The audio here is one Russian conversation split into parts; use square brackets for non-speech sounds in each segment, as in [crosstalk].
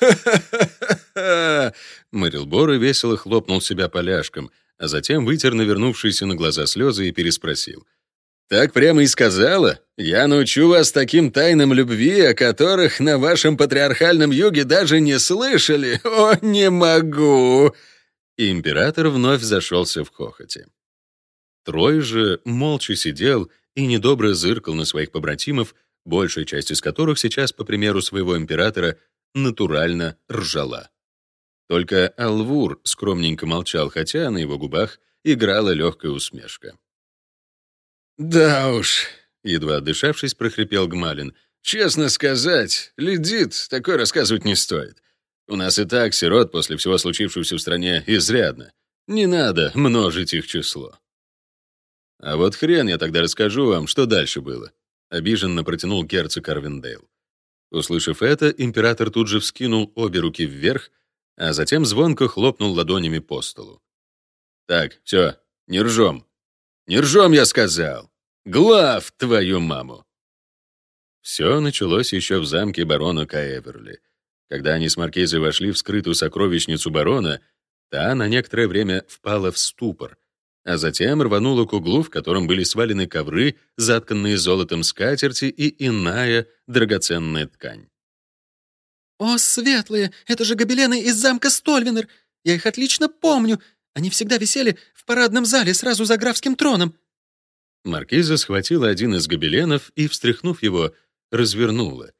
[laughs] Мэрилбор весело хлопнул себя поляшком, а затем вытер навернувшиеся на глаза слезы и переспросил. «Так прямо и сказала? Я научу вас таким тайнам любви, о которых на вашем патриархальном юге даже не слышали. [laughs] О, не могу!» И император вновь зашелся в хохоте. Трой же молча сидел и недобро зыркал на своих побратимов, большая часть из которых сейчас, по примеру своего императора, натурально ржала. Только Алвур скромненько молчал, хотя на его губах играла легкая усмешка. «Да уж», — едва отдышавшись, прохрипел Гмалин. «Честно сказать, Ледит такое рассказывать не стоит. У нас и так сирот после всего случившегося в стране изрядно. Не надо множить их число». «А вот хрен я тогда расскажу вам, что дальше было», — обиженно протянул герцог Арвиндейл. Услышав это, император тут же вскинул обе руки вверх, а затем звонко хлопнул ладонями по столу. «Так, все, не ржем. Не ржем, я сказал. Глав твою маму!» Все началось еще в замке барона Каэверли. Когда они с маркизой вошли в скрытую сокровищницу барона, та на некоторое время впала в ступор, а затем рванула к углу, в котором были свалены ковры, затканные золотом скатерти и иная драгоценная ткань. «О, светлые! Это же гобелены из замка Стольвинер! Я их отлично помню! Они всегда висели в парадном зале сразу за графским троном!» Маркиза схватила один из гобеленов и, встряхнув его, развернула.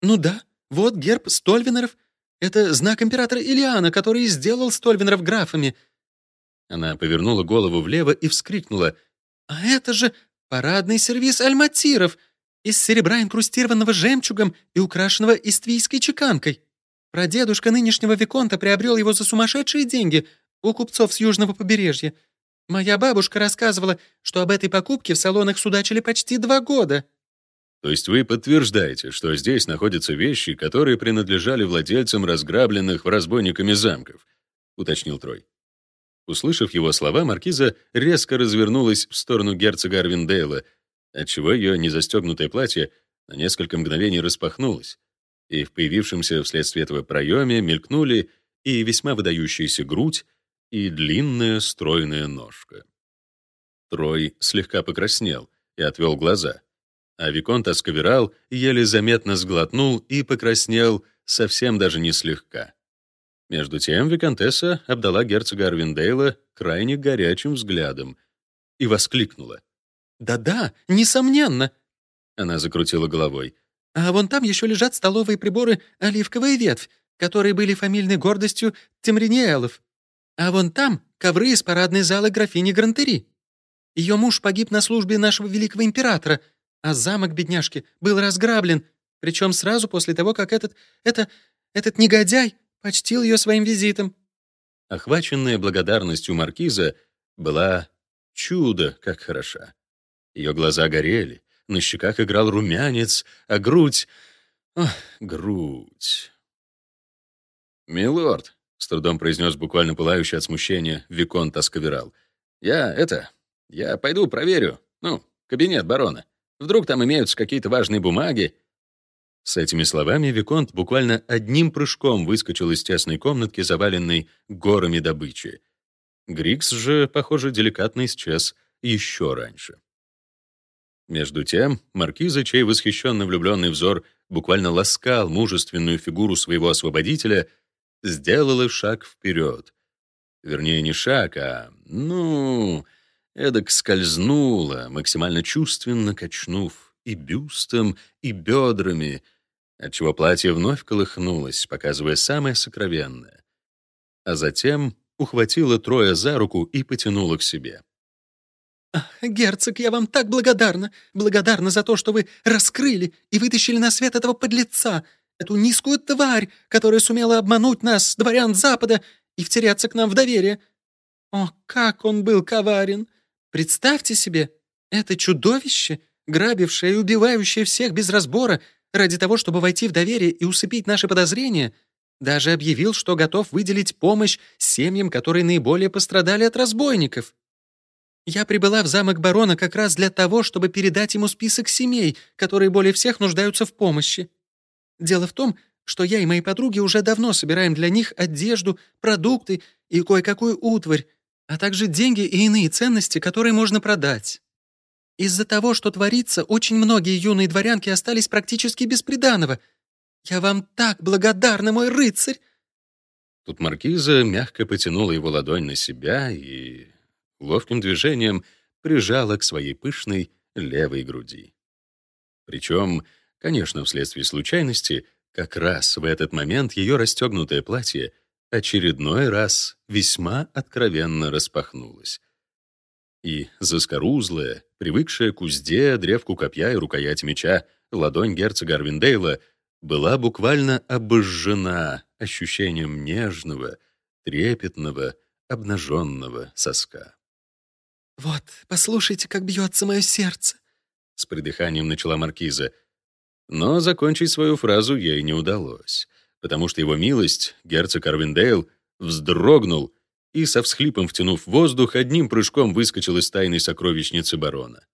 «Ну да, вот герб Стольвинеров. Это знак императора Илиана, который сделал Стольвинеров графами». Она повернула голову влево и вскрикнула. «А это же парадный сервиз альматиров!» из серебра, инкрустированного жемчугом и украшенного иствийской чеканкой. Прадедушка нынешнего Виконта приобрел его за сумасшедшие деньги у купцов с южного побережья. Моя бабушка рассказывала, что об этой покупке в салонах судачили почти два года. То есть вы подтверждаете, что здесь находятся вещи, которые принадлежали владельцам разграбленных разбойниками замков, уточнил Трой. Услышав его слова, маркиза резко развернулась в сторону герцога Арвиндейла, отчего ее незастегнутое платье на несколько мгновений распахнулось, и в появившемся вследствие этого проеме мелькнули и весьма выдающаяся грудь, и длинная стройная ножка. Трой слегка покраснел и отвел глаза, а Виконт Асковерал еле заметно сглотнул и покраснел совсем даже не слегка. Между тем Виконтесса обдала герцога Арвиндейла крайне горячим взглядом и воскликнула. «Да-да, несомненно!» Она закрутила головой. «А вон там еще лежат столовые приборы «Оливковая ветвь», которые были фамильной гордостью Темриниэлов. А вон там ковры из парадной залы графини Грантери. Ее муж погиб на службе нашего великого императора, а замок бедняжки был разграблен, причем сразу после того, как этот... это... этот негодяй почтил ее своим визитом». Охваченная благодарностью маркиза была чудо как хороша. Ее глаза горели, на щеках играл румянец, а грудь... Ох, грудь... «Милорд», — с трудом произнес буквально пылающий от смущения Виконт Асковерал, «я это... я пойду проверю. Ну, кабинет барона. Вдруг там имеются какие-то важные бумаги». С этими словами Виконт буквально одним прыжком выскочил из тесной комнатки, заваленной горами добычи. Грикс же, похоже, деликатно исчез еще раньше. Между тем, маркиза, чей восхищенно влюбленный взор буквально ласкал мужественную фигуру своего освободителя, сделала шаг вперед. Вернее, не шаг, а, ну, эдак скользнула, максимально чувственно качнув и бюстом, и бедрами, отчего платье вновь колыхнулось, показывая самое сокровенное. А затем ухватила Троя за руку и потянула к себе. «Герцог, я вам так благодарна! Благодарна за то, что вы раскрыли и вытащили на свет этого подлеца, эту низкую тварь, которая сумела обмануть нас, дворян Запада, и втеряться к нам в доверие. О, как он был коварен! Представьте себе, это чудовище, грабившее и убивающее всех без разбора ради того, чтобы войти в доверие и усыпить наши подозрения, даже объявил, что готов выделить помощь семьям, которые наиболее пострадали от разбойников». Я прибыла в замок барона как раз для того, чтобы передать ему список семей, которые более всех нуждаются в помощи. Дело в том, что я и мои подруги уже давно собираем для них одежду, продукты и кое-какую утварь, а также деньги и иные ценности, которые можно продать. Из-за того, что творится, очень многие юные дворянки остались практически без приданого. Я вам так благодарна, мой рыцарь!» Тут маркиза мягко потянула его ладонь на себя и ловким движением прижала к своей пышной левой груди. Причем, конечно, вследствие случайности, как раз в этот момент ее расстегнутое платье очередной раз весьма откровенно распахнулось. И заскорузлая, привыкшая к узде, древку копья и рукояти меча, ладонь герцога Арвиндейла была буквально обожжена ощущением нежного, трепетного, обнаженного соска. «Вот, послушайте, как бьется мое сердце», — с придыханием начала маркиза. Но закончить свою фразу ей не удалось, потому что его милость, герцог Арвиндейл, вздрогнул и, со всхлипом втянув воздух, одним прыжком выскочил из тайной сокровищницы барона.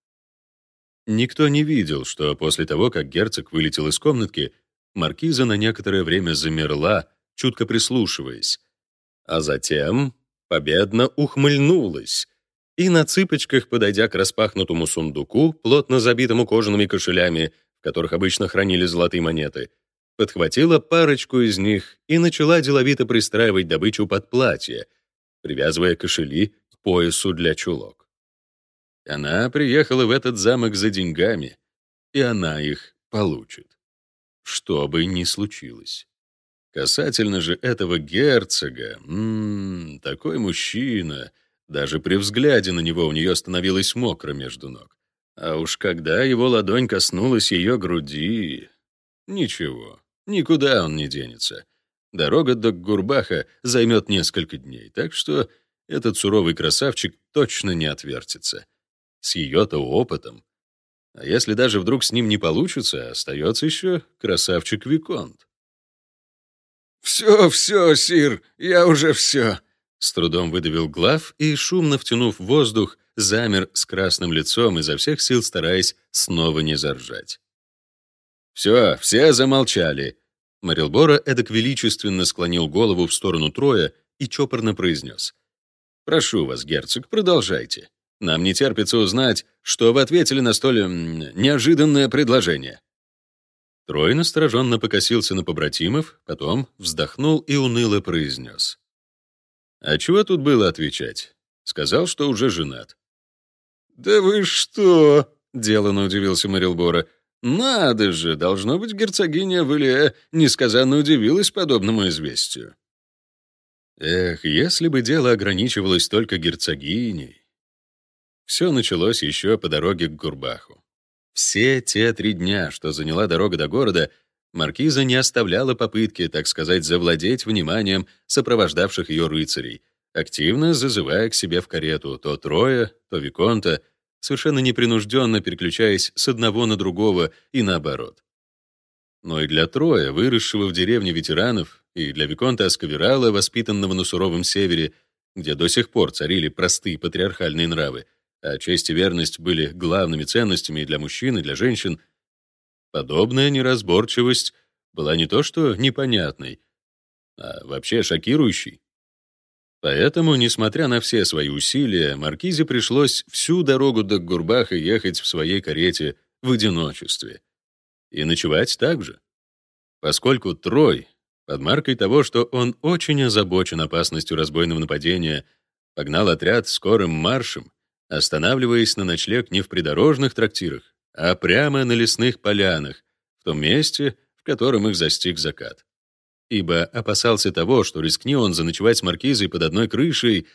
Никто не видел, что после того, как герцог вылетел из комнатки, маркиза на некоторое время замерла, чутко прислушиваясь, а затем победно ухмыльнулась и на цыпочках, подойдя к распахнутому сундуку, плотно забитому кожаными кошелями, в которых обычно хранили золотые монеты, подхватила парочку из них и начала деловито пристраивать добычу под платье, привязывая кошели к поясу для чулок. Она приехала в этот замок за деньгами, и она их получит. Что бы ни случилось. Касательно же этого герцога, м -м, такой мужчина — даже при взгляде на него у нее становилось мокро между ног. А уж когда его ладонь коснулась ее груди... Ничего, никуда он не денется. Дорога до Гурбаха займет несколько дней, так что этот суровый красавчик точно не отвертится. С ее-то опытом. А если даже вдруг с ним не получится, остается еще красавчик Виконт. «Все, все, Сир, я уже все», с трудом выдавил глав и, шумно втянув воздух, замер с красным лицом, изо всех сил стараясь снова не заржать. «Все, все замолчали!» Марилбора эдак величественно склонил голову в сторону Троя и чопорно произнес. «Прошу вас, герцог, продолжайте. Нам не терпится узнать, что вы ответили на столь неожиданное предложение». Трой настороженно покосился на побратимов, потом вздохнул и уныло произнес. А чего тут было отвечать? Сказал, что уже женат. «Да вы что?» — деланно удивился Марилбора. «Надо же, должно быть, герцогиня Валия несказанно удивилась подобному известию». Эх, если бы дело ограничивалось только герцогиней. Все началось еще по дороге к Гурбаху. Все те три дня, что заняла дорога до города, маркиза не оставляла попытки, так сказать, завладеть вниманием сопровождавших ее рыцарей, активно зазывая к себе в карету то Троя, то Виконта, совершенно непринужденно переключаясь с одного на другого и наоборот. Но и для Троя, выросшего в деревне ветеранов, и для Виконта Асковерала, воспитанного на суровом севере, где до сих пор царили простые патриархальные нравы, а честь и верность были главными ценностями и для мужчин, и для женщин — Подобная неразборчивость была не то что непонятной, а вообще шокирующей. Поэтому, несмотря на все свои усилия, Маркизе пришлось всю дорогу до Гурбаха ехать в своей карете в одиночестве. И ночевать также. Поскольку Трой, под маркой того, что он очень озабочен опасностью разбойного нападения, погнал отряд скорым маршем, останавливаясь на ночлег не в придорожных трактирах, а прямо на лесных полянах, в том месте, в котором их застиг закат. Ибо опасался того, что рискни он заночевать с маркизой под одной крышей,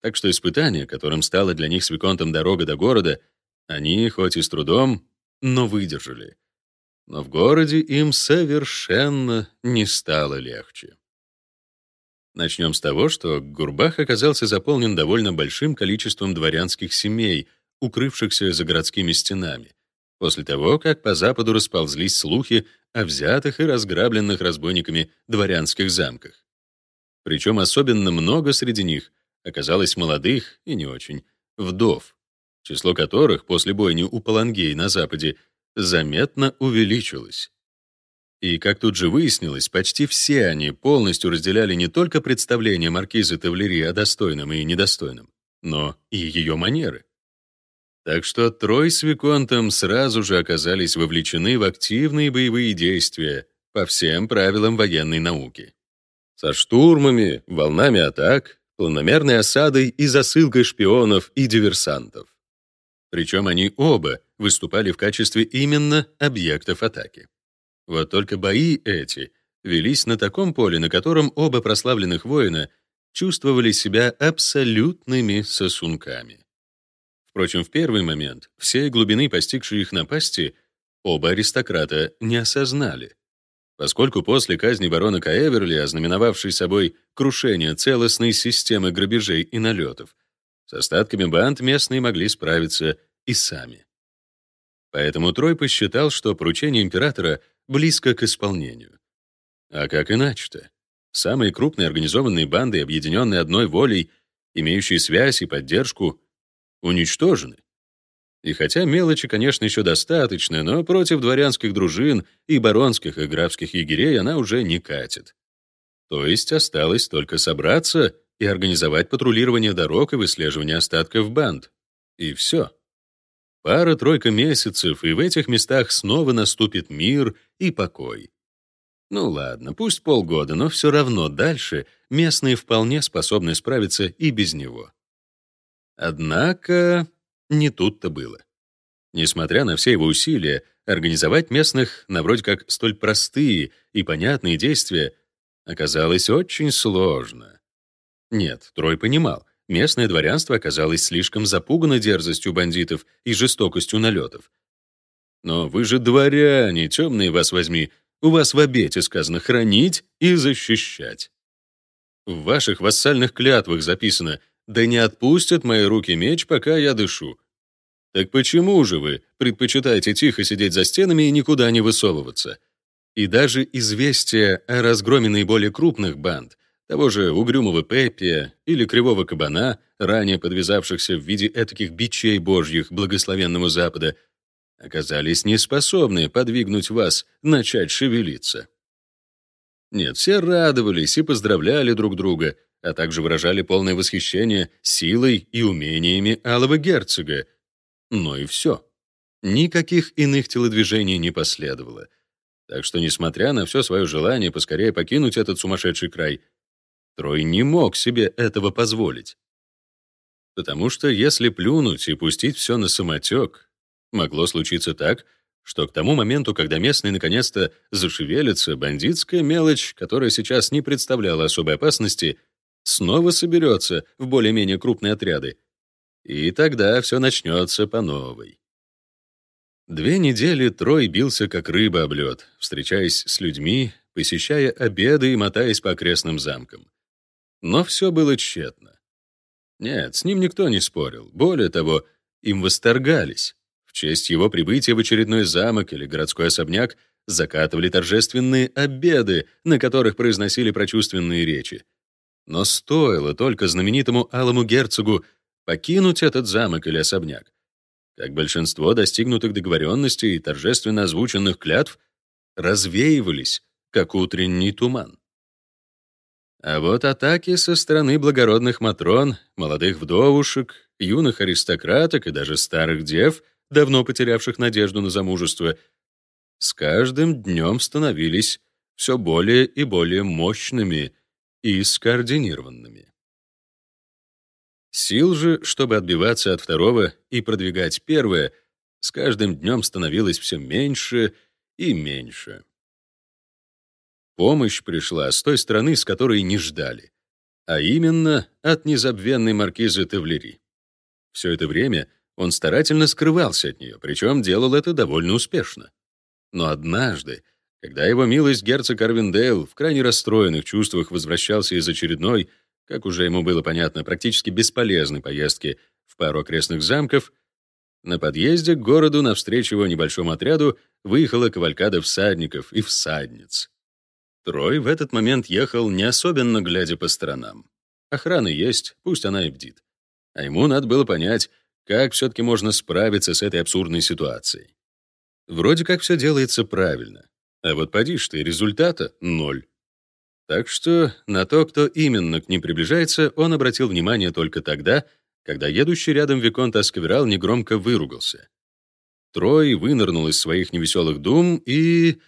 так что испытание, которым стала для них с Виконтом дорога до города, они, хоть и с трудом, но выдержали. Но в городе им совершенно не стало легче. Начнем с того, что Гурбах оказался заполнен довольно большим количеством дворянских семей — укрывшихся за городскими стенами, после того, как по западу расползлись слухи о взятых и разграбленных разбойниками дворянских замках. Причем особенно много среди них оказалось молодых и не очень вдов, число которых после бойни у Палангей на западе заметно увеличилось. И, как тут же выяснилось, почти все они полностью разделяли не только представление маркизы Тавлери о достойном и недостойном, но и ее манеры. Так что Трой с Виконтом сразу же оказались вовлечены в активные боевые действия по всем правилам военной науки. Со штурмами, волнами атак, планомерной осадой и засылкой шпионов и диверсантов. Причем они оба выступали в качестве именно объектов атаки. Вот только бои эти велись на таком поле, на котором оба прославленных воина чувствовали себя абсолютными сосунками. Впрочем, в первый момент всей глубины постигшей их напасти оба аристократа не осознали, поскольку после казни барона Каэверли, ознаменовавшей собой крушение целостной системы грабежей и налетов, с остатками банд местные могли справиться и сами. Поэтому Трой посчитал, что поручение императора — близко к исполнению. А как иначе-то? Самые крупные организованные банды, объединенные одной волей, имеющие связь и поддержку, уничтожены. И хотя мелочи, конечно, еще достаточно, но против дворянских дружин и баронских и графских егерей она уже не катит. То есть осталось только собраться и организовать патрулирование дорог и выслеживание остатков банд. И все. Пара-тройка месяцев, и в этих местах снова наступит мир и покой. Ну ладно, пусть полгода, но все равно дальше местные вполне способны справиться и без него. Однако не тут-то было. Несмотря на все его усилия, организовать местных на вроде как столь простые и понятные действия оказалось очень сложно. Нет, Трой понимал, местное дворянство оказалось слишком запугано дерзостью бандитов и жестокостью налетов. Но вы же дворяне, темные вас возьми, у вас в обете сказано хранить и защищать. В ваших вассальных клятвах записано «Да не отпустят мои руки меч, пока я дышу». Так почему же вы предпочитаете тихо сидеть за стенами и никуда не высовываться? И даже известие о разгроме наиболее крупных банд того же угрюмого Пеппия или кривого кабана, ранее подвязавшихся в виде этаких бичей божьих благословенного Запада, оказались неспособны подвигнуть вас начать шевелиться. Нет, все радовались и поздравляли друг друга, а также выражали полное восхищение силой и умениями алого герцога. Но и все. Никаких иных телодвижений не последовало. Так что, несмотря на все свое желание поскорее покинуть этот сумасшедший край, Трой не мог себе этого позволить. Потому что если плюнуть и пустить все на самотек, могло случиться так, что к тому моменту, когда местные наконец-то зашевелятся, бандитская мелочь, которая сейчас не представляла особой опасности, снова соберется в более-менее крупные отряды. И тогда все начнется по новой. Две недели Трой бился как рыба об лед, встречаясь с людьми, посещая обеды и мотаясь по окрестным замкам. Но все было тщетно. Нет, с ним никто не спорил. Более того, им восторгались. В честь его прибытия в очередной замок или городской особняк закатывали торжественные обеды, на которых произносили прочувственные речи. Но стоило только знаменитому алому герцогу покинуть этот замок или особняк, как большинство достигнутых договоренностей и торжественно озвученных клятв развеивались, как утренний туман. А вот атаки со стороны благородных матрон, молодых вдовушек, юных аристократок и даже старых дев, давно потерявших надежду на замужество, с каждым днем становились все более и более мощными и скоординированными. Сил же, чтобы отбиваться от второго и продвигать первое, с каждым днем становилось все меньше и меньше. Помощь пришла с той стороны, с которой не ждали, а именно от незабвенной маркизы Тевлери. Все это время он старательно скрывался от нее, причем делал это довольно успешно. Но однажды, когда его милость герцог Арвиндейл в крайне расстроенных чувствах возвращался из очередной, как уже ему было понятно, практически бесполезной поездки в пару окрестных замков, на подъезде к городу навстречу его небольшому отряду выехала кавалькада всадников и всадниц. Трой в этот момент ехал не особенно глядя по сторонам. Охрана есть, пусть она и бдит. А ему надо было понять, как все-таки можно справиться с этой абсурдной ситуацией. Вроде как все делается правильно. А вот поди ты, результата — ноль. Так что на то, кто именно к ним приближается, он обратил внимание только тогда, когда едущий рядом Виконт Аскаверал негромко выругался. Трой вынырнул из своих невеселых дум и...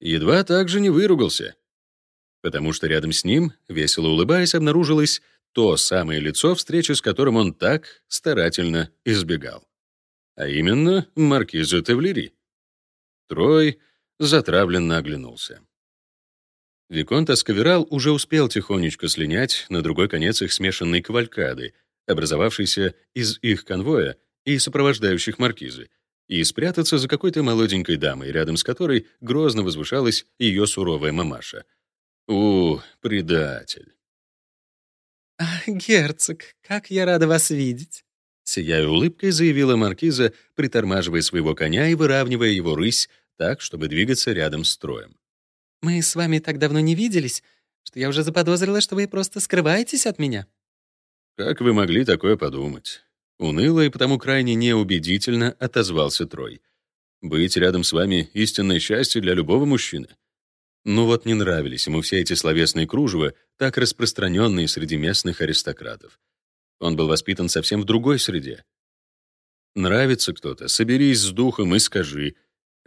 едва также не выругался. Потому что рядом с ним, весело улыбаясь, обнаружилось то самое лицо, встречи с которым он так старательно избегал. А именно маркиза Тевлери. Трой затравленно оглянулся. Виконт Аскаверал уже успел тихонечко слинять на другой конец их смешанной кавалькады, образовавшейся из их конвоя и сопровождающих маркизы, и спрятаться за какой-то молоденькой дамой, рядом с которой грозно возвышалась ее суровая мамаша. У, предатель. «Ах, герцог, как я рада вас видеть!» Сияя улыбкой, заявила маркиза, притормаживая своего коня и выравнивая его рысь так, чтобы двигаться рядом с строем. Мы с вами так давно не виделись, что я уже заподозрила, что вы просто скрываетесь от меня». «Как вы могли такое подумать?» Уныло и потому крайне неубедительно отозвался Трой. «Быть рядом с вами — истинное счастье для любого мужчины». Ну вот не нравились ему все эти словесные кружева, так распространенные среди местных аристократов. Он был воспитан совсем в другой среде. Нравится кто-то, соберись с духом и скажи,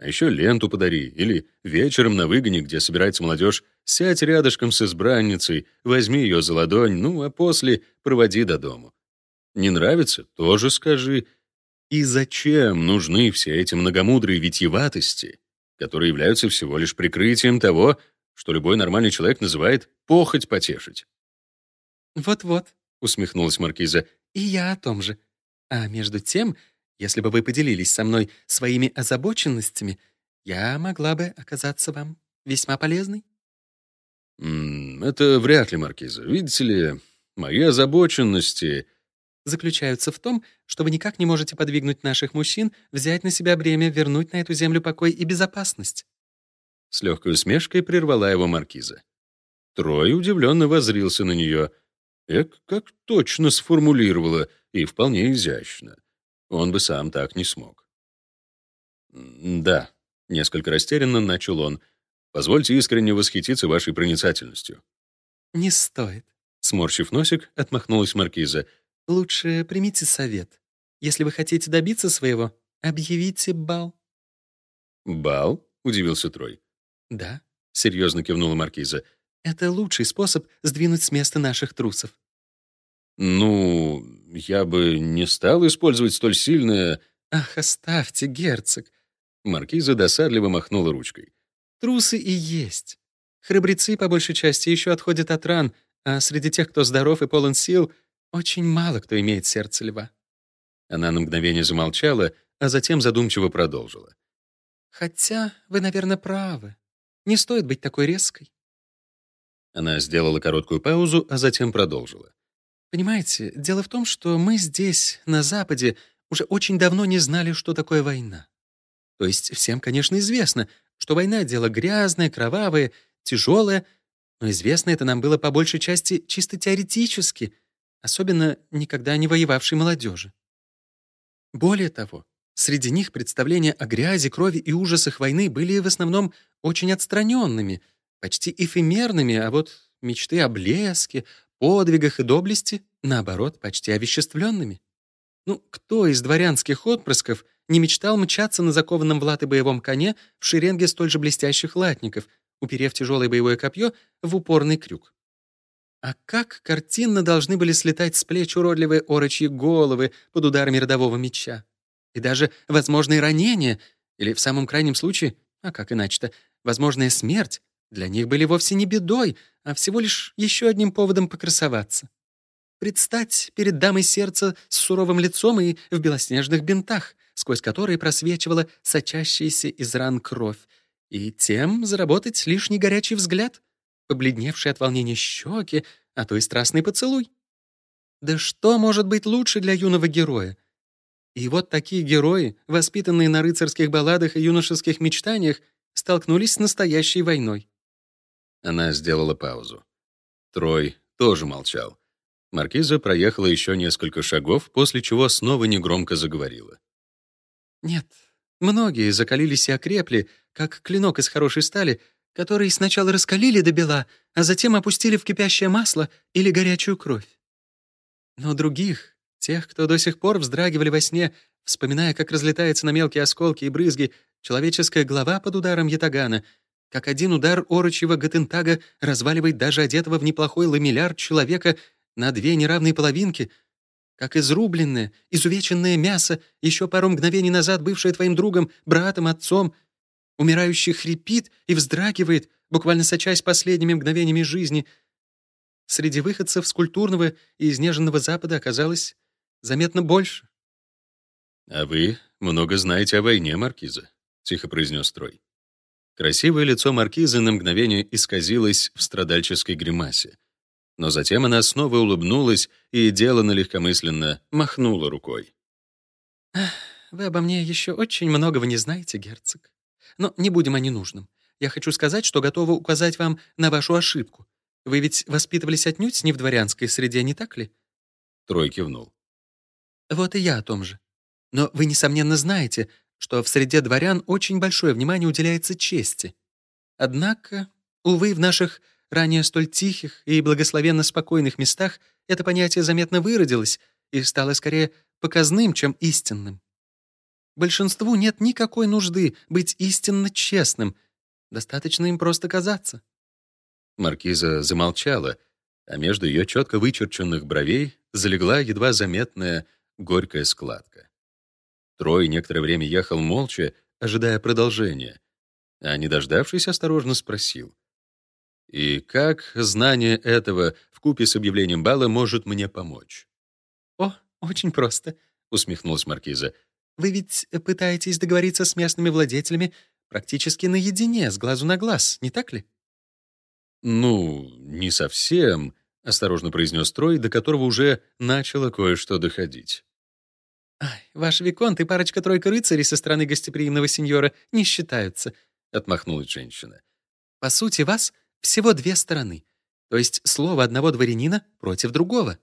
а еще ленту подари, или вечером на выгоне, где собирается молодежь, сядь рядышком с избранницей, возьми ее за ладонь, ну, а после проводи до дому. Не нравится — тоже скажи. И зачем нужны все эти многомудрые витьеватости, которые являются всего лишь прикрытием того, что любой нормальный человек называет «похоть потешить»? «Вот-вот», — усмехнулась Маркиза, — «и я о том же. А между тем если бы вы поделились со мной своими озабоченностями, я могла бы оказаться вам весьма полезной». «Это вряд ли, Маркиза. Видите ли, мои озабоченности...» заключаются в том, что вы никак не можете подвигнуть наших мужчин взять на себя бремя вернуть на эту землю покой и безопасность. С легкой усмешкой прервала его маркиза. Трой удивленно возрился на нее. Эк, как точно сформулировала, и вполне изящно. Он бы сам так не смог. «Да», — несколько растерянно начал он, «позвольте искренне восхититься вашей проницательностью». «Не стоит», — сморщив носик, отмахнулась маркиза. «Лучше примите совет. Если вы хотите добиться своего, объявите бал». «Бал?» — удивился Трой. «Да», — серьезно кивнула маркиза. «Это лучший способ сдвинуть с места наших трусов». «Ну, я бы не стал использовать столь сильное...» «Ах, оставьте, герцог!» Маркиза досадливо махнула ручкой. «Трусы и есть. Храбрецы, по большей части, еще отходят от ран, а среди тех, кто здоров и полон сил, очень мало кто имеет сердце льва». Она на мгновение замолчала, а затем задумчиво продолжила. «Хотя вы, наверное, правы. Не стоит быть такой резкой». Она сделала короткую паузу, а затем продолжила. Понимаете, дело в том, что мы здесь, на Западе, уже очень давно не знали, что такое война. То есть всем, конечно, известно, что война — дело грязное, кровавое, тяжелое, но известно это нам было по большей части чисто теоретически, особенно никогда не воевавшей молодежи. Более того, среди них представления о грязи, крови и ужасах войны были в основном очень отстраненными, почти эфемерными, а вот мечты о блеске, подвигах и доблести, наоборот, почти овеществленными. Ну, кто из дворянских отпрысков не мечтал мчаться на закованном в латы боевом коне в шеренге столь же блестящих латников, уперев тяжелое боевое копье в упорный крюк? А как картинно должны были слетать с плеч уродливые орочьи головы под ударами родового меча? И даже возможные ранения, или в самом крайнем случае, а как иначе-то, возможная смерть, для них были вовсе не бедой, а всего лишь еще одним поводом покрасоваться. Предстать перед дамой сердца с суровым лицом и в белоснежных бинтах, сквозь которые просвечивала сочащаяся из ран кровь, и тем заработать лишний горячий взгляд, побледневший от волнения щеки, а то и страстный поцелуй. Да что может быть лучше для юного героя? И вот такие герои, воспитанные на рыцарских балладах и юношеских мечтаниях, столкнулись с настоящей войной. Она сделала паузу. Трой тоже молчал. Маркиза проехала еще несколько шагов, после чего снова негромко заговорила. «Нет, многие закалились и окрепли, как клинок из хорошей стали, который сначала раскалили до бела, а затем опустили в кипящее масло или горячую кровь. Но других, тех, кто до сих пор вздрагивали во сне, вспоминая, как разлетается на мелкие осколки и брызги человеческая голова под ударом ятагана, как один удар орочьего Гатентага разваливает даже одетого в неплохой ламелляр человека на две неравные половинки, как изрубленное, изувеченное мясо, еще пару мгновений назад бывшее твоим другом, братом, отцом, умирающий хрипит и вздрагивает, буквально сочась последними мгновениями жизни. Среди выходцев с культурного и изнеженного Запада оказалось заметно больше. «А вы много знаете о войне, Маркиза», — тихо произнес Трой. Красивое лицо Маркизы на мгновение исказилось в страдальческой гримасе. Но затем она снова улыбнулась и делано легкомысленно махнула рукой. «Вы обо мне еще очень многого не знаете, герцог. Но не будем о ненужном. Я хочу сказать, что готова указать вам на вашу ошибку. Вы ведь воспитывались отнюдь не в дворянской среде, не так ли?» Трой кивнул. «Вот и я о том же. Но вы, несомненно, знаете, что в среде дворян очень большое внимание уделяется чести. Однако, увы, в наших ранее столь тихих и благословенно спокойных местах это понятие заметно выродилось и стало скорее показным, чем истинным. Большинству нет никакой нужды быть истинно честным, достаточно им просто казаться. Маркиза замолчала, а между ее четко вычерченных бровей залегла едва заметная горькая складка. Трой некоторое время ехал молча, ожидая продолжения, а, не дождавшись, осторожно спросил. «И как знание этого в купе с объявлением бала может мне помочь?» «О, очень просто», — усмехнулась Маркиза. «Вы ведь пытаетесь договориться с местными владетелями практически наедине, с глазу на глаз, не так ли?» «Ну, не совсем», — осторожно произнес Трой, до которого уже начало кое-что доходить. «Ай, ваш Виконт и парочка-тройка рыцарей со стороны гостеприимного сеньора не считаются», — отмахнулась женщина. «По сути, вас всего две стороны, то есть слово одного дворянина против другого.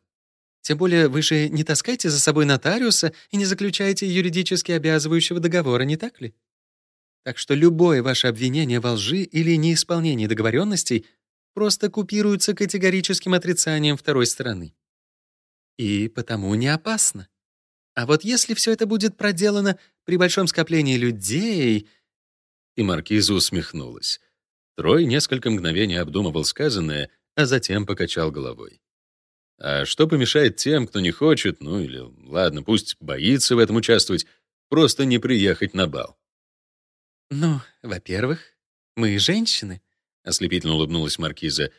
Тем более вы же не таскаете за собой нотариуса и не заключаете юридически обязывающего договора, не так ли? Так что любое ваше обвинение во лжи или неисполнении договоренностей просто купируется категорическим отрицанием второй стороны. И потому не опасно. А вот если все это будет проделано при большом скоплении людей...» И маркиза усмехнулась. Трой несколько мгновений обдумывал сказанное, а затем покачал головой. А что помешает тем, кто не хочет, ну или, ладно, пусть боится в этом участвовать, просто не приехать на бал? «Ну, во-первых, мы женщины», — ослепительно улыбнулась Маркиза.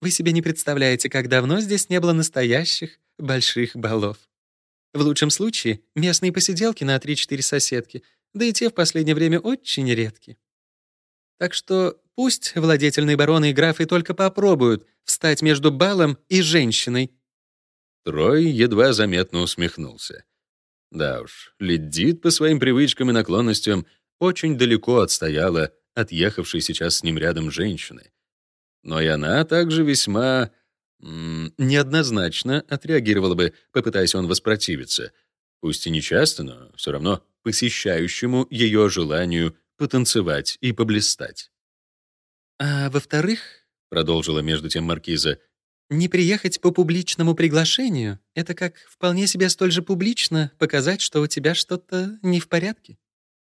«Вы себе не представляете, как давно здесь не было настоящих больших балов. В лучшем случае местные посиделки на 3-4 соседки, да и те в последнее время очень редки. Так что пусть владетельные бароны и графы только попробуют встать между балом и женщиной. Трой едва заметно усмехнулся. Да уж, Ледит по своим привычкам и наклонностям очень далеко отстояла от ехавшей сейчас с ним рядом женщины. Но и она также весьма неоднозначно отреагировала бы, попытаясь он воспротивиться, пусть и не часто, но все равно посещающему ее желанию потанцевать и поблистать. «А во-вторых, — продолжила между тем маркиза, — не приехать по публичному приглашению — это как вполне себе столь же публично показать, что у тебя что-то не в порядке.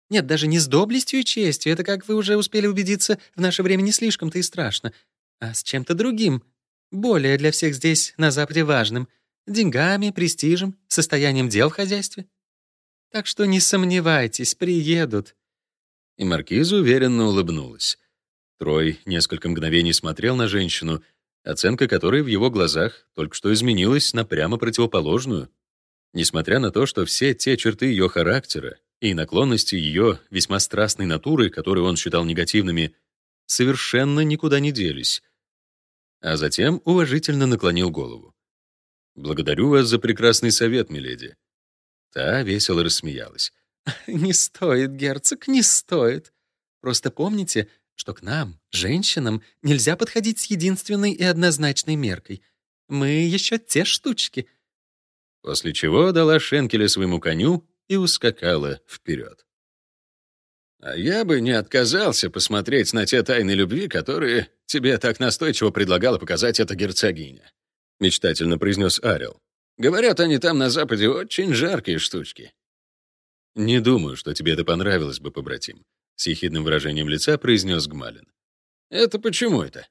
Нет, даже не с доблестью и честью, это, как вы уже успели убедиться, в наше время не слишком-то и страшно, а с чем-то другим, более для всех здесь на Западе важным — деньгами, престижем, состоянием дел в хозяйстве. Так что не сомневайтесь, приедут». И маркиза уверенно улыбнулась. Трой несколько мгновений смотрел на женщину, оценка которой в его глазах только что изменилась на прямо противоположную. Несмотря на то, что все те черты ее характера и наклонности ее весьма страстной натуры, которые он считал негативными, совершенно никуда не делись, а затем уважительно наклонил голову. «Благодарю вас за прекрасный совет, миледи». Та весело рассмеялась. «Не стоит, герцог, не стоит. Просто помните, что к нам, женщинам, нельзя подходить с единственной и однозначной меркой. Мы еще те штучки». После чего дала шенкеля своему коню и ускакала вперед. А я бы не отказался посмотреть на те тайны любви, которые тебе так настойчиво предлагала показать эта герцогиня», — мечтательно произнес Арил. «Говорят, они там на Западе очень жаркие штучки». «Не думаю, что тебе это понравилось бы, побратим», — с ехидным выражением лица произнес Гмалин. «Это почему это?»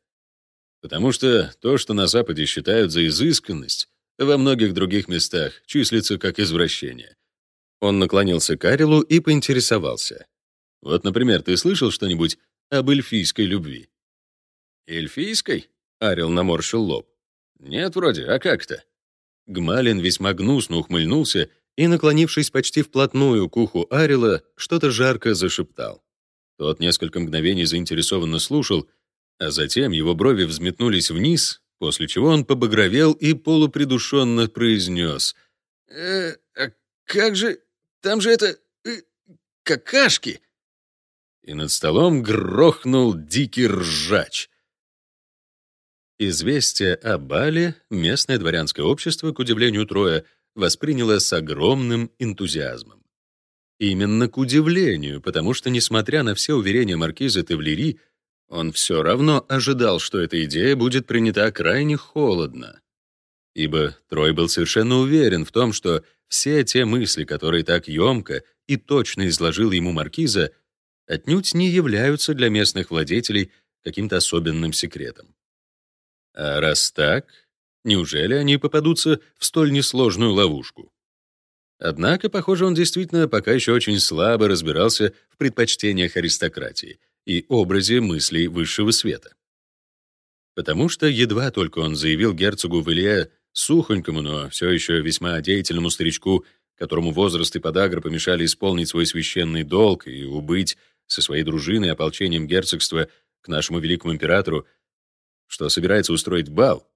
«Потому что то, что на Западе считают за изысканность, во многих других местах числится как извращение». Он наклонился к Арилу и поинтересовался. Вот, например, ты слышал что-нибудь об эльфийской любви? Эльфийской? Арил наморщил лоб. Нет, вроде, а как то Гмалин весьма гнусно ухмыльнулся и, наклонившись почти вплотную к уху Арила, что-то жарко зашептал. Тот несколько мгновений заинтересованно слушал, а затем его брови взметнулись вниз, после чего он побагровел и полупридушенно произнес. «Э, а как же... Там же это... Э, какашки!» И над столом грохнул дикий ржач. Известие о бале местное дворянское общество, к удивлению Троя, восприняло с огромным энтузиазмом. Именно к удивлению, потому что, несмотря на все уверения маркиза Тевлери, он все равно ожидал, что эта идея будет принята крайне холодно. Ибо Трой был совершенно уверен в том, что все те мысли, которые так емко и точно изложил ему маркиза, отнюдь не являются для местных владетелей каким-то особенным секретом. А раз так, неужели они попадутся в столь несложную ловушку? Однако, похоже, он действительно пока еще очень слабо разбирался в предпочтениях аристократии и образе мыслей высшего света. Потому что едва только он заявил герцогу Вилье сухонькому, но все еще весьма деятельному старичку, которому возраст и подагра помешали исполнить свой священный долг и убыть со своей дружиной и ополчением герцогства к нашему великому императору, что собирается устроить бал,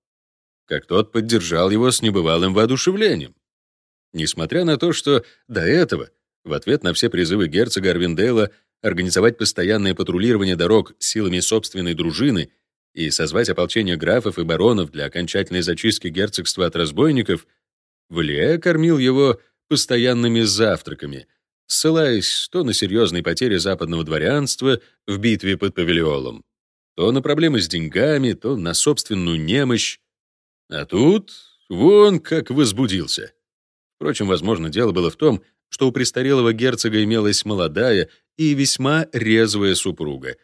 как тот поддержал его с небывалым воодушевлением. Несмотря на то, что до этого, в ответ на все призывы герцога Арвиндейла организовать постоянное патрулирование дорог силами собственной дружины и созвать ополчение графов и баронов для окончательной зачистки герцогства от разбойников, Валия кормил его постоянными завтраками, ссылаясь то на серьезные потери западного дворянства в битве под Павелиолом, то на проблемы с деньгами, то на собственную немощь. А тут вон как возбудился. Впрочем, возможно, дело было в том, что у престарелого герцога имелась молодая и весьма резвая супруга.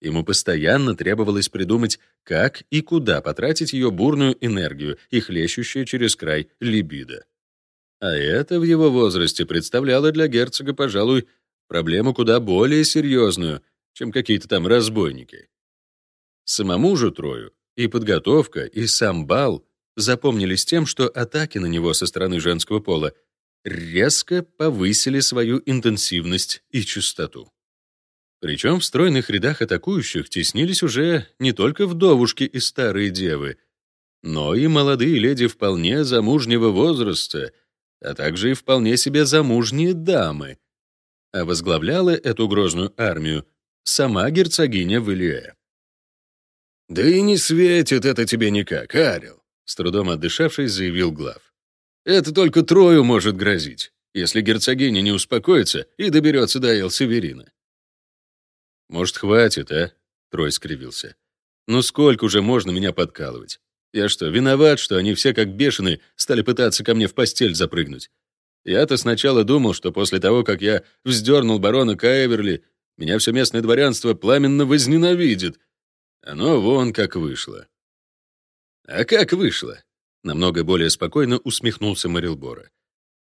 Ему постоянно требовалось придумать, как и куда потратить ее бурную энергию и хлещущую через край либидо. А это в его возрасте представляло для герцога, пожалуй, проблему куда более серьезную, чем какие-то там разбойники. Самому же Трою и подготовка, и сам бал запомнились тем, что атаки на него со стороны женского пола резко повысили свою интенсивность и частоту. Причем в стройных рядах атакующих теснились уже не только вдовушки и старые девы, но и молодые леди вполне замужнего возраста — а также и вполне себе замужние дамы. А возглавляла эту грозную армию сама герцогиня Вилье. «Да и не светит это тебе никак, Арил», — с трудом отдышавшись, заявил глав. «Это только Трою может грозить, если герцогиня не успокоится и доберется до Эл-Северина». «Может, хватит, а?» — Трой скривился. «Ну сколько уже можно меня подкалывать? Я что, виноват, что они все как бешеные стали пытаться ко мне в постель запрыгнуть? Я-то сначала думал, что после того, как я вздернул барона Каэверли, меня все местное дворянство пламенно возненавидит. Оно вон как вышло. А как вышло? Намного более спокойно усмехнулся Марилбора.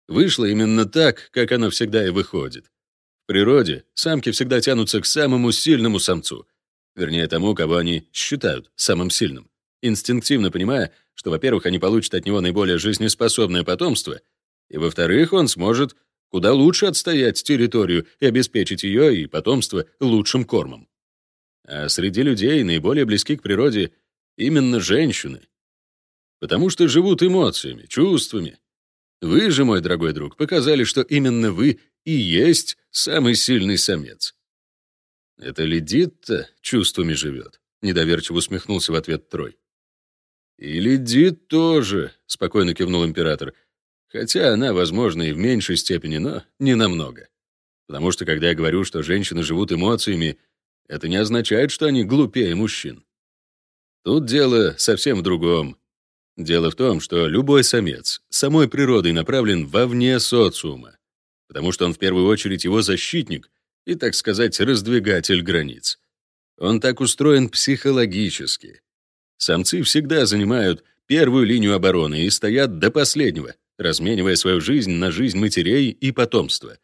Вышло именно так, как оно всегда и выходит. В природе самки всегда тянутся к самому сильному самцу, вернее тому, кого они считают самым сильным инстинктивно понимая, что, во-первых, они получат от него наиболее жизнеспособное потомство, и, во-вторых, он сможет куда лучше отстоять территорию и обеспечить ее и потомство лучшим кормом. А среди людей наиболее близки к природе именно женщины, потому что живут эмоциями, чувствами. Вы же, мой дорогой друг, показали, что именно вы и есть самый сильный самец. Это Ледит-то чувствами живет, недоверчиво усмехнулся в ответ Трой. «И Ледит тоже», — спокойно кивнул император. «Хотя она, возможно, и в меньшей степени, но не намного. Потому что, когда я говорю, что женщины живут эмоциями, это не означает, что они глупее мужчин. Тут дело совсем в другом. Дело в том, что любой самец самой природой направлен вовне социума, потому что он в первую очередь его защитник и, так сказать, раздвигатель границ. Он так устроен психологически. Самцы всегда занимают первую линию обороны и стоят до последнего, разменивая свою жизнь на жизнь матерей и потомства.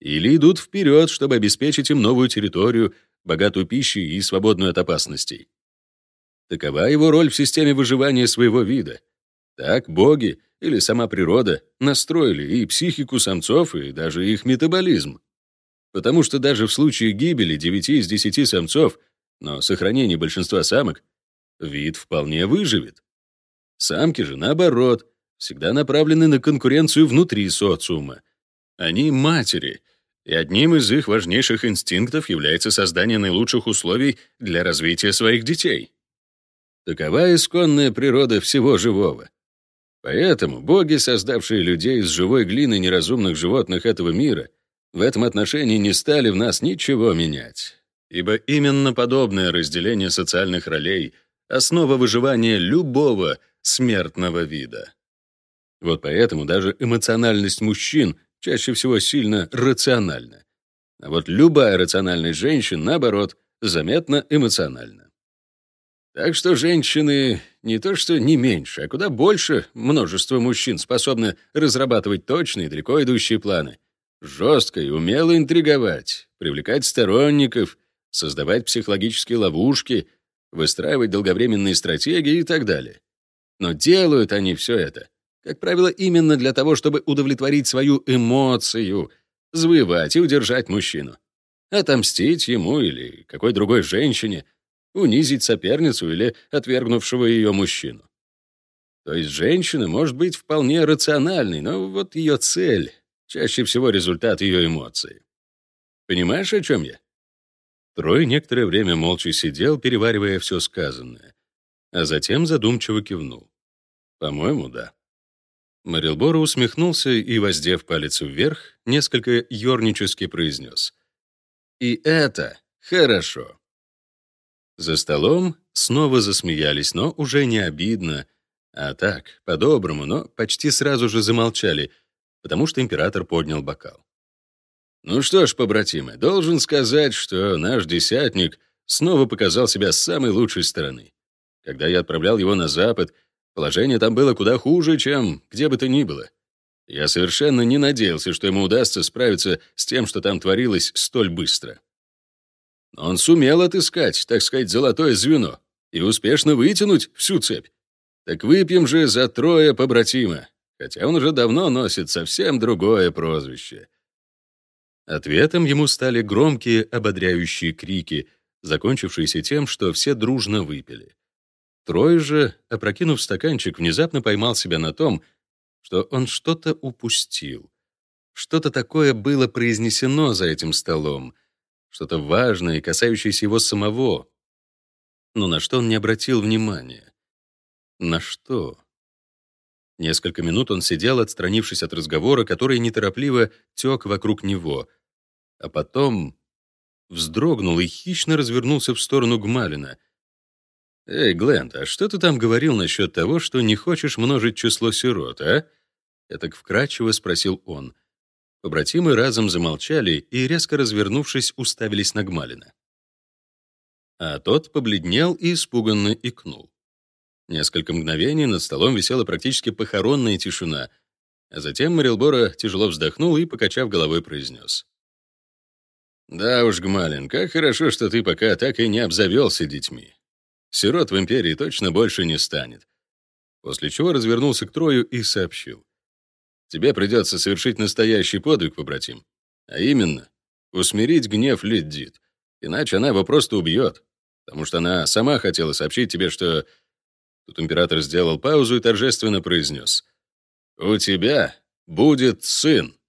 Или идут вперед, чтобы обеспечить им новую территорию, богатую пищей и свободную от опасностей. Такова его роль в системе выживания своего вида. Так боги или сама природа настроили и психику самцов, и даже их метаболизм. Потому что даже в случае гибели 9 из 10 самцов, но сохранения большинства самок, вид вполне выживет. Самки же, наоборот, всегда направлены на конкуренцию внутри социума. Они матери, и одним из их важнейших инстинктов является создание наилучших условий для развития своих детей. Такова исконная природа всего живого. Поэтому боги, создавшие людей из живой глины неразумных животных этого мира, в этом отношении не стали в нас ничего менять. Ибо именно подобное разделение социальных ролей — основа выживания любого смертного вида. Вот поэтому даже эмоциональность мужчин чаще всего сильно рациональна. А вот любая рациональность женщин, наоборот, заметно эмоциональна. Так что женщины не то что не меньше, а куда больше множество мужчин способны разрабатывать точные, далеко идущие планы, жестко и умело интриговать, привлекать сторонников, создавать психологические ловушки, выстраивать долговременные стратегии и так далее. Но делают они все это, как правило, именно для того, чтобы удовлетворить свою эмоцию, завоевать и удержать мужчину. Отомстить ему или какой другой женщине, унизить соперницу или отвергнувшего ее мужчину. То есть женщина может быть вполне рациональной, но вот ее цель — чаще всего результат ее эмоций. Понимаешь, о чем я? Трой некоторое время молча сидел, переваривая все сказанное, а затем задумчиво кивнул. По-моему, да. Марилборо усмехнулся и, воздев палец вверх, несколько ёрнически произнес. «И это хорошо». За столом снова засмеялись, но уже не обидно, а так, по-доброму, но почти сразу же замолчали, потому что император поднял бокал. «Ну что ж, побратимы, должен сказать, что наш десятник снова показал себя с самой лучшей стороны. Когда я отправлял его на запад, Положение там было куда хуже, чем где бы то ни было. Я совершенно не надеялся, что ему удастся справиться с тем, что там творилось столь быстро. Но он сумел отыскать, так сказать, золотое звено и успешно вытянуть всю цепь. Так выпьем же за трое побратима, хотя он уже давно носит совсем другое прозвище. Ответом ему стали громкие ободряющие крики, закончившиеся тем, что все дружно выпили. Трой же, опрокинув стаканчик, внезапно поймал себя на том, что он что-то упустил. Что-то такое было произнесено за этим столом, что-то важное касающееся его самого. Но на что он не обратил внимания? На что? Несколько минут он сидел, отстранившись от разговора, который неторопливо тек вокруг него, а потом вздрогнул и хищно развернулся в сторону Гмалина — «Эй, Глент, а что ты там говорил насчет того, что не хочешь множить число сирот, а?» Этак вкрадчиво спросил он. Побратимы разом замолчали и, резко развернувшись, уставились на Гмалина. А тот побледнел и испуганно икнул. Несколько мгновений над столом висела практически похоронная тишина, а затем Марилбора тяжело вздохнул и, покачав головой, произнес. «Да уж, Гмалин, как хорошо, что ты пока так и не обзавелся детьми. Сирот в империи точно больше не станет. После чего развернулся к Трою и сообщил. Тебе придется совершить настоящий подвиг, побратим. А именно, усмирить гнев Лиддит. Иначе она его просто убьет. Потому что она сама хотела сообщить тебе, что... Тут император сделал паузу и торжественно произнес. «У тебя будет сын».